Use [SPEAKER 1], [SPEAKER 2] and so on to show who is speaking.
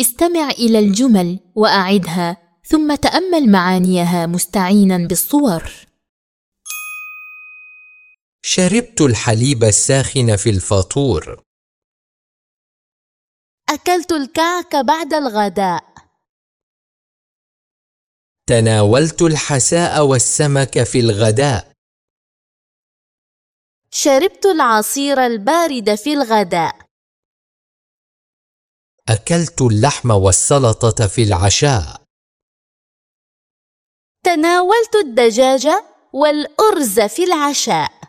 [SPEAKER 1] استمع إلى الجمل وأعدها ثم تأمل معانيها مستعينا بالصور.
[SPEAKER 2] شربت الحليب الساخن في الفاطور.
[SPEAKER 3] أكلت الكعك بعد الغداء.
[SPEAKER 2] تناولت الحساء والسمك في الغداء.
[SPEAKER 3] شربت العصير البارد في الغداء.
[SPEAKER 2] أكلت اللحم والسلطة في العشاء.
[SPEAKER 3] تناولت الدجاج والأرز في العشاء.